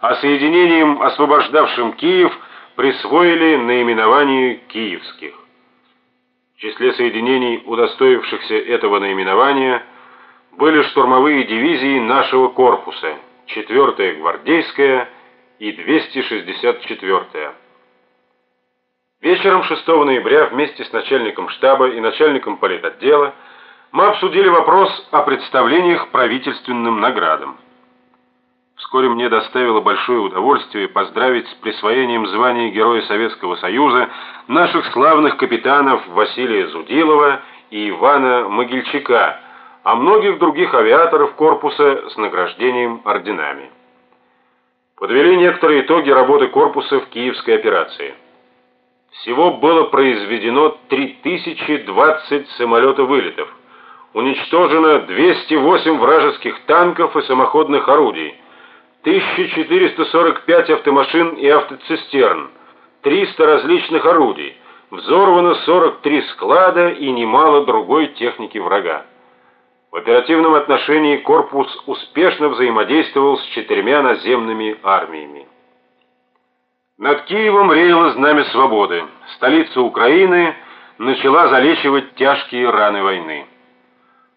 а соединениям, освобождавшим Киев, присвоили наименование киевских. В числе соединений, удостоившихся этого наименования, были штурмовые дивизии нашего корпуса, 4-я гвардейская и 264-я. Вечером 6 ноября вместе с начальником штаба и начальником политотдела мы обсудили вопрос о представлениях правительственным наградам. Вскоре мне доставило большое удовольствие поздравить с присвоением звания Героя Советского Союза наших славных капитанов Василия Зудилова и Ивана Могильчака, а многих других авиаторов корпуса с награждением орденами. Подвели некоторые итоги работы корпуса в Киевской операции. Всего было произведено 3020 самолетов-вылетов, уничтожено 208 вражеских танков и самоходных орудий, 1445 автомашин и автоцистерн, 300 различных орудий, взорвано 43 склада и немало другой техники врага. В оперативном отношении корпус успешно взаимодействовал с четырьмя наземными армиями. Над Киевом реяло знамя свободы. Столица Украины начала залечивать тяжкие раны войны.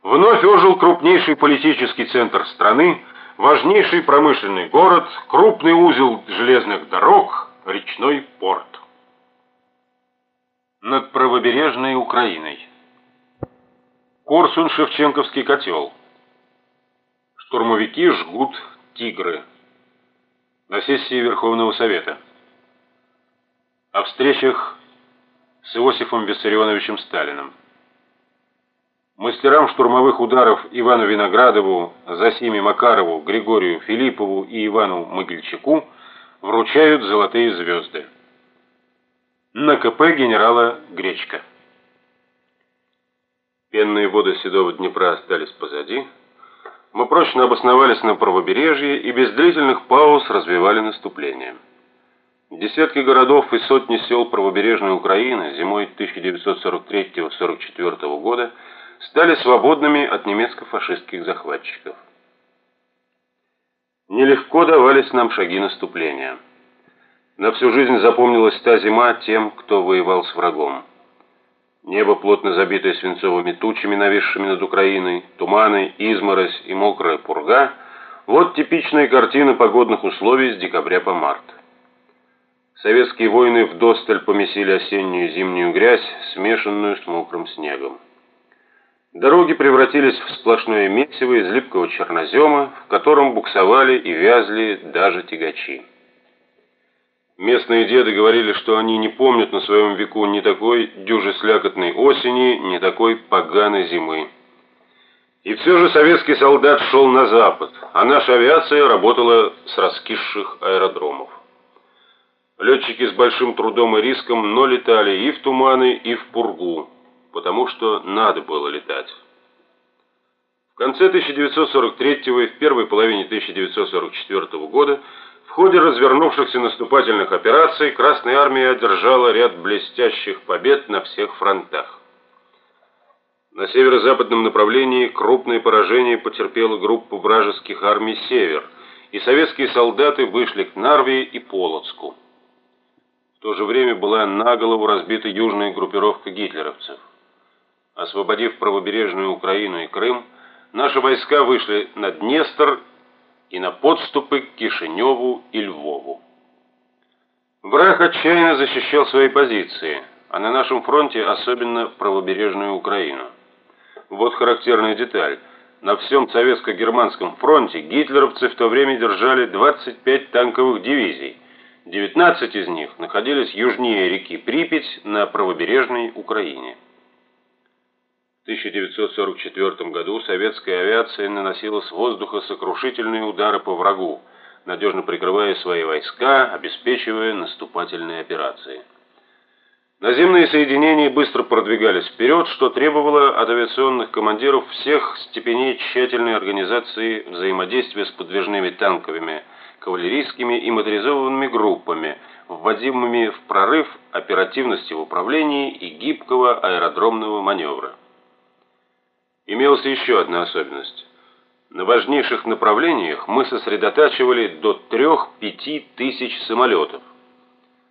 Вновь ожил крупнейший политический центр страны, важнейший промышленный город, крупный узел железных дорог, речной порт. Над правобережной Украиной. Корсун-Шевченковский котел. Штурмовики жгут тигры. На сессии Верховного Совета. О встречах с Иосифом Виссарионовичем Сталиным. Мастерам штурмовых ударов Ивану Виноградову, Засиме Макарову, Григорию Филиппову и Ивану Могильчаку вручают золотые звезды. На КП генерала Гречка. Пенные воды Седого Днепра остались позади. Мы прочно обосновались на правобережье и без длительных пауз развивали наступление. Десятки городов и сотни сел правобережной Украины зимой 1943-44 года стали свободными от немецко-фашистских захватчиков. Нелегко давались нам шаги наступления. На всю жизнь запомнилась та зима тем, кто воевал с врагом. Небо, плотно забитое свинцовыми тучами, нависшими над Украиной, туманы, изморозь и мокрая пурга – вот типичная картина погодных условий с декабря по март. Советские войны вдосталь помесили осеннюю и зимнюю грязь, смешанную с мокрым снегом. Дороги превратились в сплошное месиво из липкого чернозема, в котором буксовали и вязли даже тягачи. Местные деды говорили, что они не помнят на своем веку ни такой дюже слякотной осени, ни такой поганой зимы. И все же советский солдат шел на запад, а наша авиация работала с раскисших аэродромов. Летчики с большим трудом и риском, но летали и в туманы, и в пургу потому что надо было летать. В конце 1943 и в первой половине 1944 года в ходе развернувшихся наступательных операций Красная армия одержала ряд блестящих побед на всех фронтах. На северо-западном направлении крупные поражения потерпела группа вражеских армий «Север», и советские солдаты вышли к Нарве и Полоцку. В то же время была наголову разбита южная группировка гитлеровцев. Освободив правобережную Украину и Крым, наши войска вышли на Днестр и на подступы к Кишиневу и Львову. Враг отчаянно защищал свои позиции, а на нашем фронте особенно правобережную Украину. Вот характерная деталь. На всем советско-германском фронте гитлеровцы в то время держали 25 танковых дивизий. 19 из них находились южнее реки Припять на правобережной Украине. В 1944 году советская авиация наносила с воздуха сокрушительные удары по врагу, надежно прикрывая свои войска, обеспечивая наступательные операции. Наземные соединения быстро продвигались вперед, что требовало от авиационных командиров всех степеней тщательной организации взаимодействия с подвижными танковыми, кавалерийскими и моторизованными группами, вводимыми в прорыв оперативности в управлении и гибкого аэродромного маневра. Имелась еще одна особенность. На важнейших направлениях мы сосредотачивали до 3-5 тысяч самолетов.